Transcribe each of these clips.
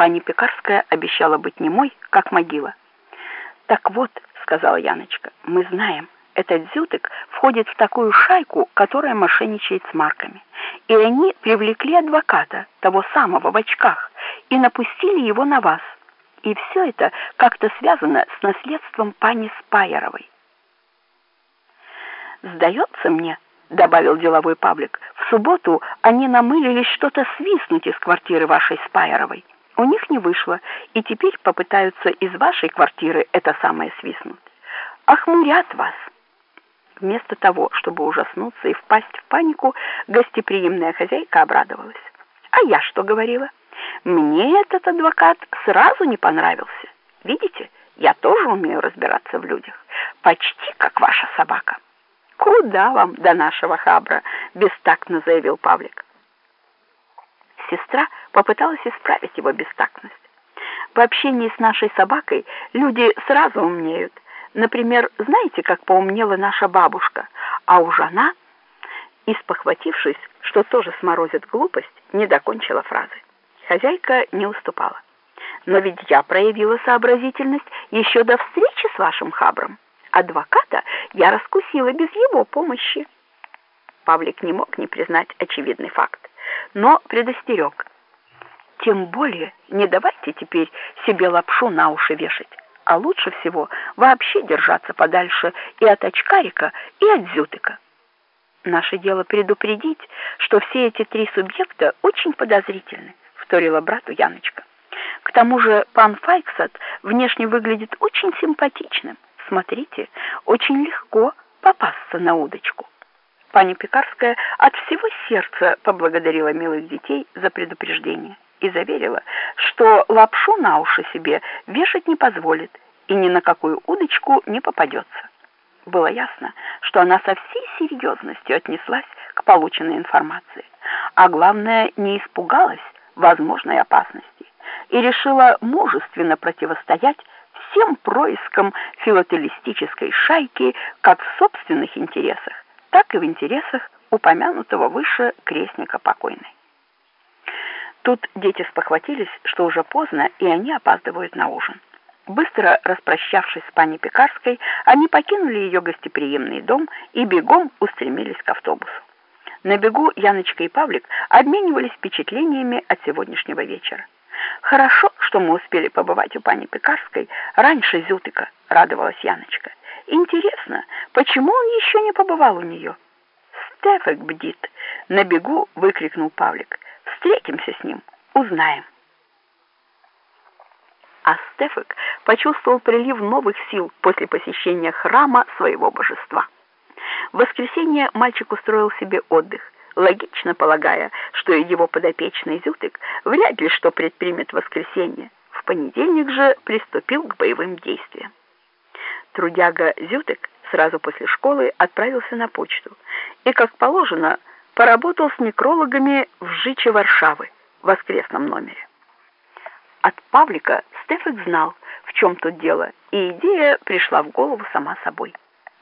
Пани Пекарская обещала быть немой, как могила. «Так вот», — сказала Яночка, — «мы знаем, этот Зютык входит в такую шайку, которая мошенничает с марками. И они привлекли адвоката, того самого в очках, и напустили его на вас. И все это как-то связано с наследством пани Спайеровой. «Сдается мне», — добавил деловой Павлик, «в субботу они намылились что-то свистнуть из квартиры вашей Спайеровой. У них не вышло, и теперь попытаются из вашей квартиры это самое свистнуть. Охмурят вас». Вместо того, чтобы ужаснуться и впасть в панику, гостеприимная хозяйка обрадовалась. «А я что говорила?» Мне этот адвокат сразу не понравился. Видите, я тоже умею разбираться в людях, почти как ваша собака. Куда вам до нашего хабра, бестактно заявил Павлик. Сестра попыталась исправить его бестактность. В общении с нашей собакой люди сразу умнеют. Например, знаете, как поумнела наша бабушка, а уж она, испохватившись, что тоже сморозит глупость, не докончила фразы. Хозяйка не уступала. Но ведь я проявила сообразительность еще до встречи с вашим хабром. Адвоката я раскусила без его помощи. Павлик не мог не признать очевидный факт, но предостерег. Тем более не давайте теперь себе лапшу на уши вешать, а лучше всего вообще держаться подальше и от очкарика, и от зютыка. Наше дело предупредить, что все эти три субъекта очень подозрительны вторила брату Яночка. К тому же пан Файксат внешне выглядит очень симпатичным. Смотрите, очень легко попасться на удочку. Пани Пекарская от всего сердца поблагодарила милых детей за предупреждение и заверила, что лапшу на уши себе вешать не позволит и ни на какую удочку не попадется. Было ясно, что она со всей серьезностью отнеслась к полученной информации, а главное, не испугалась, возможной опасности и решила мужественно противостоять всем проискам филателистической шайки как в собственных интересах, так и в интересах упомянутого выше крестника покойной. Тут дети спохватились, что уже поздно, и они опаздывают на ужин. Быстро распрощавшись с пани Пекарской, они покинули ее гостеприимный дом и бегом устремились к автобусу. На бегу Яночка и Павлик обменивались впечатлениями от сегодняшнего вечера. «Хорошо, что мы успели побывать у пани Пекарской раньше Зютыка», — радовалась Яночка. «Интересно, почему он еще не побывал у нее?» «Стефик бдит!» — на бегу выкрикнул Павлик. «Встретимся с ним, узнаем». А Стефик почувствовал прилив новых сил после посещения храма своего божества. В воскресенье мальчик устроил себе отдых, логично полагая, что его подопечный Зютык вряд ли что предпримет в воскресенье. В понедельник же приступил к боевым действиям. Трудяга Зютык сразу после школы отправился на почту и, как положено, поработал с некрологами в Жиче Варшавы в воскресном номере. От Павлика Стефик знал, в чем тут дело, и идея пришла в голову сама собой.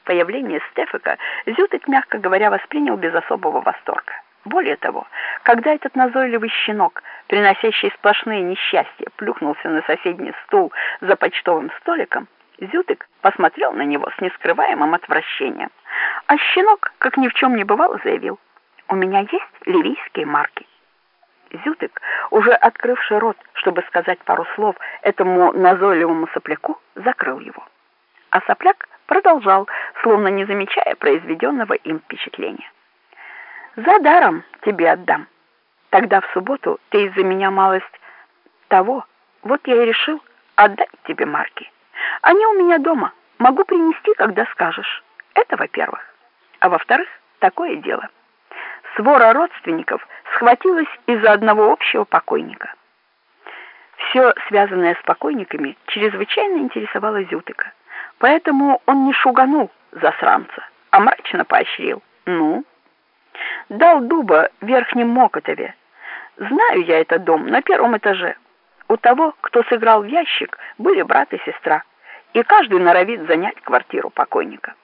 Появление Стефика Зютык, мягко говоря, воспринял без особого восторга. Более того, когда этот назойливый щенок, приносящий сплошные несчастья, плюхнулся на соседний стул за почтовым столиком, Зютык посмотрел на него с нескрываемым отвращением. А щенок, как ни в чем не бывало, заявил, «У меня есть ливийские марки». Зютык, уже открывший рот, чтобы сказать пару слов этому назойливому сопляку, закрыл его. А сопляк продолжал, словно не замечая произведенного им впечатления. «За даром тебе отдам. Тогда в субботу ты из-за меня малость того, вот я и решил отдать тебе марки. Они у меня дома, могу принести, когда скажешь. Это во-первых. А во-вторых, такое дело. Свора родственников схватилась из-за одного общего покойника. Все, связанное с покойниками, чрезвычайно интересовало Зютыка. Поэтому он не шуганул засранца, а мрачно поощрил. Ну? Дал дуба Верхнем Мокотове. Знаю я этот дом на первом этаже. У того, кто сыграл в ящик, были брат и сестра, и каждый норовит занять квартиру покойника.